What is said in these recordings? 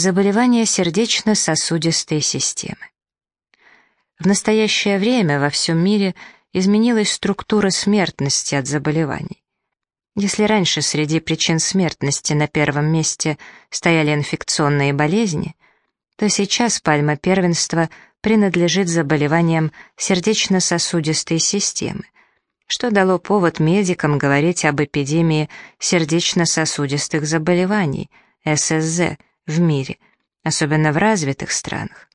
Заболевания сердечно-сосудистой системы. В настоящее время во всем мире изменилась структура смертности от заболеваний. Если раньше среди причин смертности на первом месте стояли инфекционные болезни, то сейчас пальма первенства принадлежит заболеваниям сердечно-сосудистой системы, что дало повод медикам говорить об эпидемии сердечно-сосудистых заболеваний, ССЗ, в мире, особенно в развитых странах.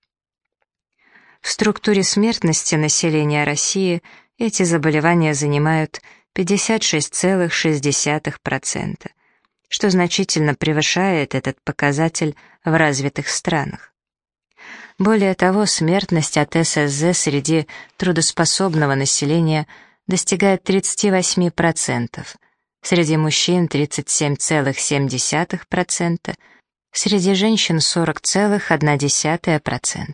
В структуре смертности населения России эти заболевания занимают 56,6%, что значительно превышает этот показатель в развитых странах. Более того, смертность от ССЗ среди трудоспособного населения достигает 38%, среди мужчин 37,7%, среди женщин 40,1%.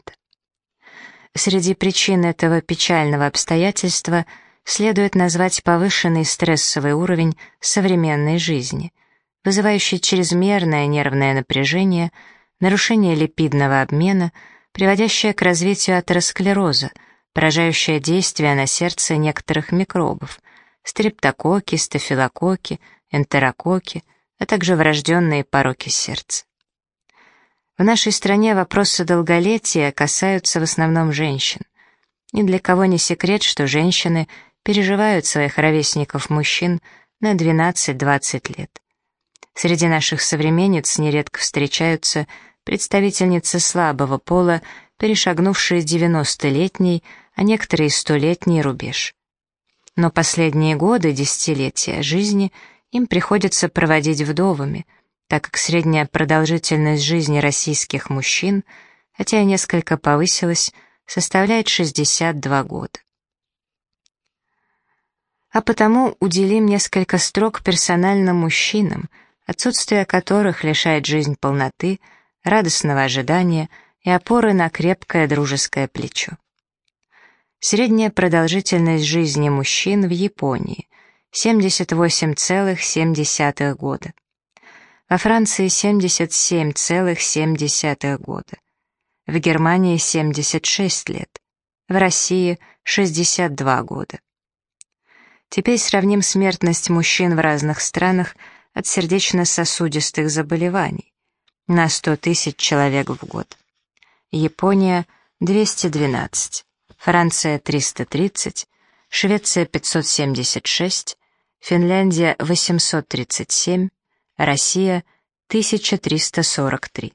Среди причин этого печального обстоятельства следует назвать повышенный стрессовый уровень современной жизни, вызывающий чрезмерное нервное напряжение, нарушение липидного обмена, приводящее к развитию атеросклероза, поражающее действие на сердце некоторых микробов, стрептококи, стафилококки, энтерококи, а также врожденные пороки сердца. В нашей стране вопросы долголетия касаются в основном женщин. Ни для кого не секрет, что женщины переживают своих ровесников-мужчин на 12-20 лет. Среди наших современниц нередко встречаются представительницы слабого пола, перешагнувшие 90-летний, а некоторые и 100-летний рубеж. Но последние годы, десятилетия жизни им приходится проводить вдовами – так как средняя продолжительность жизни российских мужчин, хотя и несколько повысилась, составляет 62 года. А потому уделим несколько строк персонально мужчинам, отсутствие которых лишает жизнь полноты, радостного ожидания и опоры на крепкое дружеское плечо. Средняя продолжительность жизни мужчин в Японии — 78,7 года во Франции 77,7 года, в Германии 76 лет, в России 62 года. Теперь сравним смертность мужчин в разных странах от сердечно-сосудистых заболеваний на 100 тысяч человек в год. Япония 212, Франция 330, Швеция 576, Финляндия 837, Россия, 1343.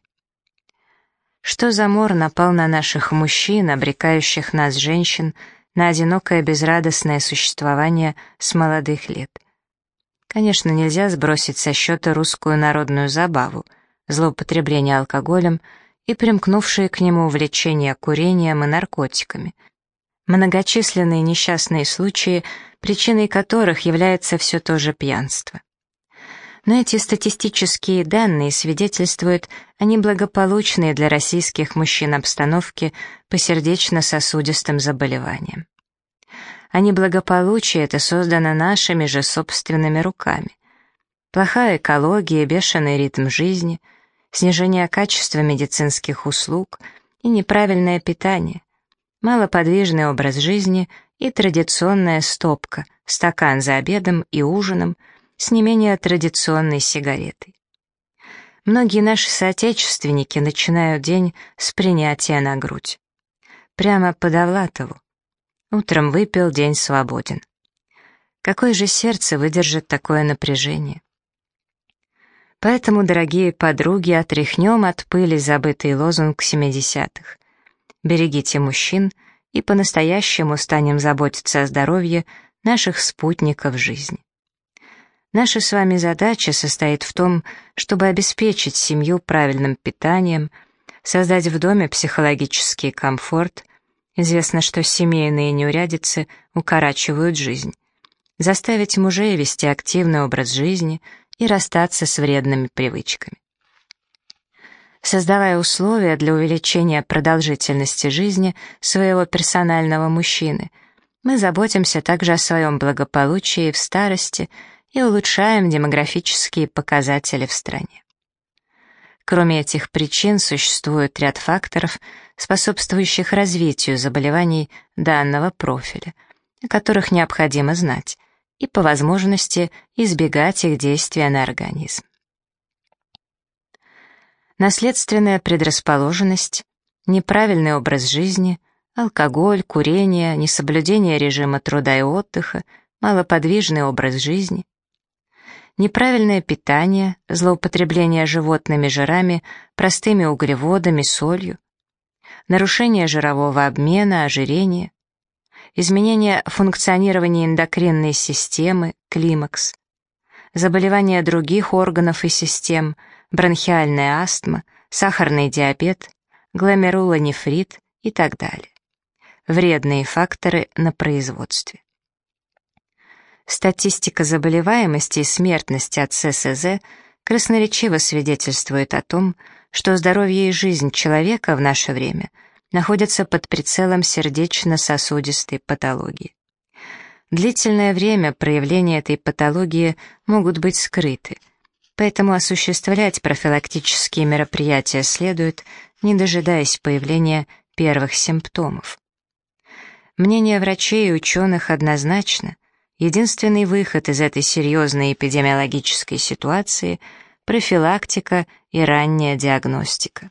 Что за мор напал на наших мужчин, обрекающих нас, женщин, на одинокое безрадостное существование с молодых лет? Конечно, нельзя сбросить со счета русскую народную забаву, злоупотребление алкоголем и примкнувшие к нему увлечение курением и наркотиками. Многочисленные несчастные случаи, причиной которых является все то же пьянство но эти статистические данные свидетельствуют о неблагополучной для российских мужчин обстановке по сердечно-сосудистым заболеваниям. А неблагополучие это создано нашими же собственными руками. Плохая экология, бешеный ритм жизни, снижение качества медицинских услуг и неправильное питание, малоподвижный образ жизни и традиционная стопка, стакан за обедом и ужином — с не менее традиционной сигаретой. Многие наши соотечественники начинают день с принятия на грудь. Прямо по Довлатову. Утром выпил, день свободен. Какое же сердце выдержит такое напряжение? Поэтому, дорогие подруги, отряхнем от пыли забытый лозунг 70-х. Берегите мужчин и по-настоящему станем заботиться о здоровье наших спутников жизни. Наша с вами задача состоит в том, чтобы обеспечить семью правильным питанием, создать в доме психологический комфорт. Известно, что семейные неурядицы укорачивают жизнь. Заставить мужей вести активный образ жизни и расстаться с вредными привычками. Создавая условия для увеличения продолжительности жизни своего персонального мужчины, мы заботимся также о своем благополучии в старости – и улучшаем демографические показатели в стране. Кроме этих причин существует ряд факторов, способствующих развитию заболеваний данного профиля, о которых необходимо знать, и по возможности избегать их действия на организм. Наследственная предрасположенность, неправильный образ жизни, алкоголь, курение, несоблюдение режима труда и отдыха, малоподвижный образ жизни, неправильное питание, злоупотребление животными жирами, простыми углеводами, солью, нарушение жирового обмена, ожирение, изменение функционирования эндокринной системы, климакс, заболевания других органов и систем, бронхиальная астма, сахарный диабет, гломерулонефрит и так далее. Вредные факторы на производстве. Статистика заболеваемости и смертности от ССЗ красноречиво свидетельствует о том, что здоровье и жизнь человека в наше время находятся под прицелом сердечно-сосудистой патологии. Длительное время проявления этой патологии могут быть скрыты, поэтому осуществлять профилактические мероприятия следует, не дожидаясь появления первых симптомов. Мнение врачей и ученых однозначно – Единственный выход из этой серьезной эпидемиологической ситуации — профилактика и ранняя диагностика.